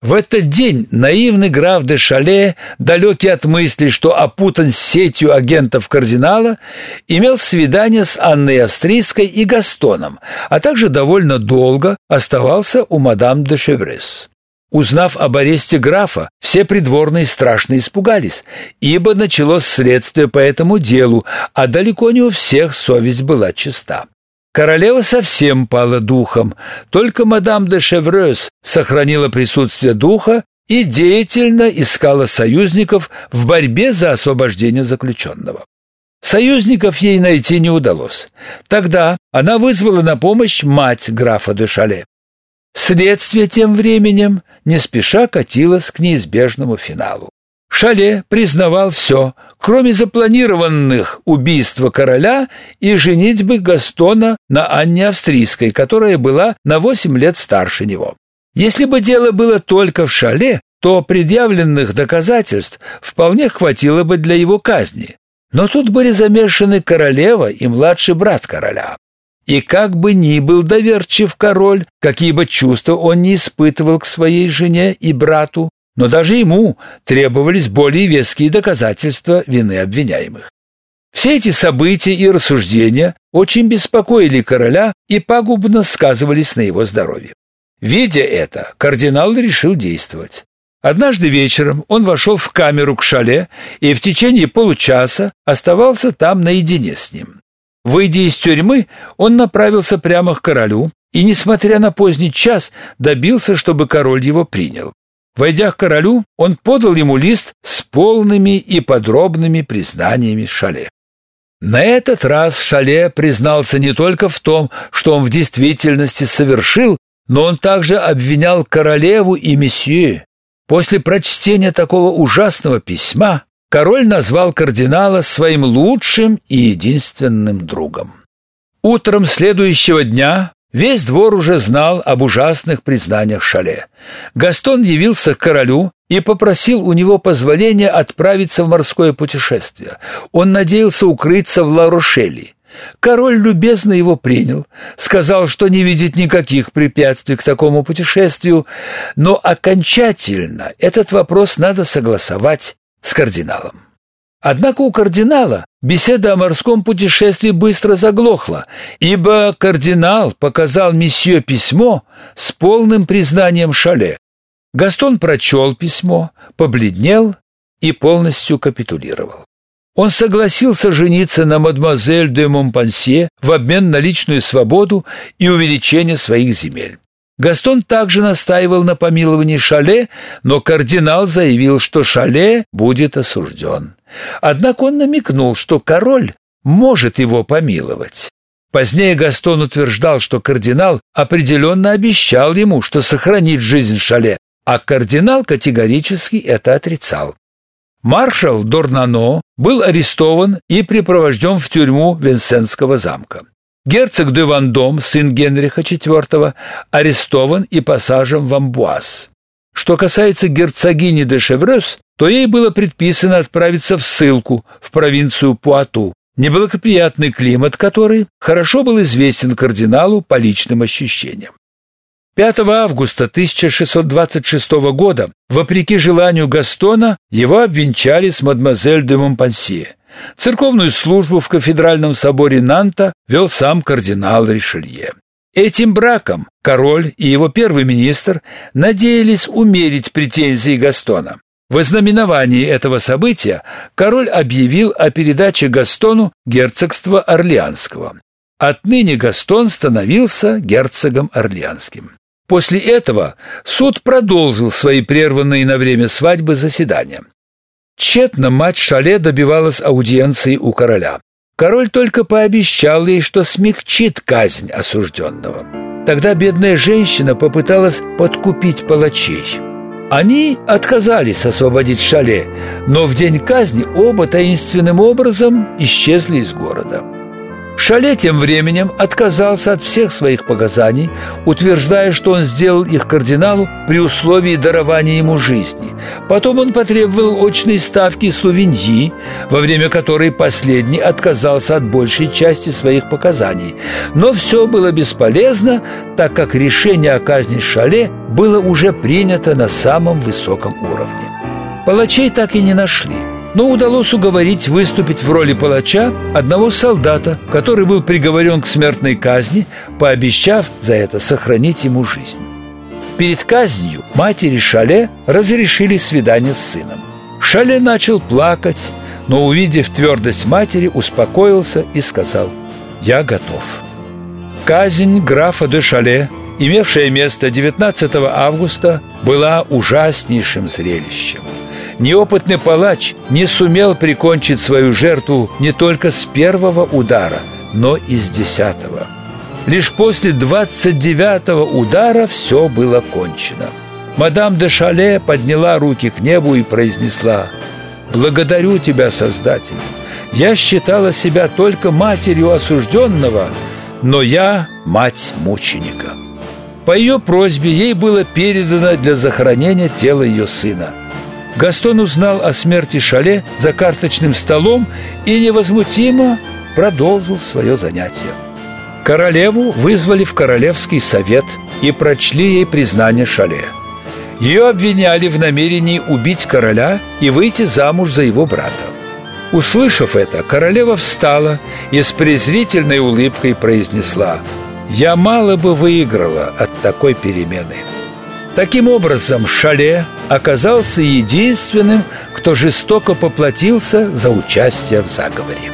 В этот день наивный граф де Шале, далекий от мысли, что опутан сетью агентов кардинала, имел свидание с Анной Австрийской и Гастоном, а также довольно долго оставался у мадам де Шеврес. Узнав об аресте графа, все придворные страшно испугались, ибо началось следствие по этому делу, а далеко не у всех совесть была чиста. Королева совсем пала духом, только мадам де Шеврёс сохранила присутствие духа и деятельно искала союзников в борьбе за освобождение заключенного. Союзников ей найти не удалось. Тогда она вызвала на помощь мать графа де Шале. Следствие тем временем не спеша катилось к неизбежному финалу. Шале признавал все, кроме запланированных убийства короля и женитьбы Гастона на Анне Австрийской, которая была на восемь лет старше него. Если бы дело было только в Шале, то предъявленных доказательств вполне хватило бы для его казни. Но тут были замешаны королева и младший брат короля. И как бы ни был доверчив король, какие бы чувства он не испытывал к своей жене и брату, но даже ему требовались более веские доказательства вины обвиняемых. Все эти события и рассуждения очень беспокоили короля и пагубно сказывались на его здоровье. Видя это, кардинал решил действовать. Однажды вечером он вошел в камеру к шале и в течение получаса оставался там наедине с ним. Выйдя из тюрьмы, он направился прямо к королю и, несмотря на поздний час, добился, чтобы король его принял. Войдя к королю, он подал ему лист с полными и подробными признаниями Шале. На этот раз Шале признался не только в том, что он в действительности совершил, но он также обвинял королеву и месье. После прочтения такого ужасного письма король назвал кардинала своим лучшим и единственным другом. Утром следующего дня Весь двор уже знал об ужасных признаниях Шале. Гастон явился к королю и попросил у него позволения отправиться в морское путешествие. Он надеялся укрыться в Ла-Рошели. Король любезно его принял, сказал, что не видит никаких препятствий к такому путешествию, но окончательно этот вопрос надо согласовать с кардиналом. Однако у кардинала беседа о морском путешествии быстро заглохла, ибо кардинал показал месье письмо с полным признанием Шале. Гастон прочел письмо, побледнел и полностью капитулировал. Он согласился жениться на мадемуазель де Монпансье в обмен на личную свободу и увеличение своих земель. Гастон также настаивал на помиловании Шале, но кардинал заявил, что Шале будет осужден. Однако он намекнул, что король может его помиловать. Позднее Гастон утверждал, что кардинал определенно обещал ему, что сохранит жизнь Шале, а кардинал категорически это отрицал. Маршал Дорнано был арестован и припровожден в тюрьму Венсенского замка. Герцог де Вандом, сын Генриха IV, арестован и посажен в Амбуаз. Что касается герцогини де Шеврёс, то ей было предписано отправиться в ссылку в провинцию Пуату, неблагоприятный климат которой хорошо был известен кардиналу по личным ощущениям. 5 августа 1626 года, вопреки желанию Гастона, его обвенчали с мадемуазель де Монпансье. Церковную службу в кафедральном соборе Нанта вел сам кардинал Ришелье. Этим браком король и его первый министр надеялись умерить претензии Гастона. В ознаменовании этого события король объявил о передаче Гастону герцогства Орлеанского. Отныне Гастон становился герцогом Орлеанским. После этого суд продолжил свои прерванные на время свадьбы заседания. Тщетно мать Шале добивалась аудиенции у короля. Король только пообещал ей, что смягчит казнь осужденного. Тогда бедная женщина попыталась подкупить палачей. Они отказались освободить Шале, но в день казни оба таинственным образом исчезли из города. Шале тем временем отказался от всех своих показаний, утверждая, что он сделал их кардиналу при условии дарования ему жизни. Потом он потребовал очной ставки Сувиньи, во время которой последний отказался от большей части своих показаний. Но все было бесполезно, так как решение о казни Шале было уже принято на самом высоком уровне. Палачей так и не нашли – но удалось уговорить выступить в роли палача одного солдата, который был приговорен к смертной казни, пообещав за это сохранить ему жизнь. Перед казнью матери Шале разрешили свидание с сыном. Шале начал плакать, но, увидев твердость матери, успокоился и сказал «Я готов». Казнь графа де Шале, имевшая место 19 августа, была ужаснейшим зрелищем – Неопытный палач не сумел прикончить свою жертву не только с первого удара, но и с десятого. Лишь после двадцать девятого удара все было кончено. Мадам де Шале подняла руки к небу и произнесла «Благодарю тебя, Создатель! Я считала себя только матерью осужденного, но я мать мученика». По ее просьбе ей было передано для захоронения тело ее сына – Гастон узнал о смерти Шале за карточным столом и невозмутимо продолжил свое занятие. Королеву вызвали в Королевский совет и прочли ей признание Шале. Ее обвиняли в намерении убить короля и выйти замуж за его брата. Услышав это, королева встала и с презрительной улыбкой произнесла «Я мало бы выиграла от такой перемены». Таким образом, Шале оказался единственным, кто жестоко поплатился за участие в заговоре.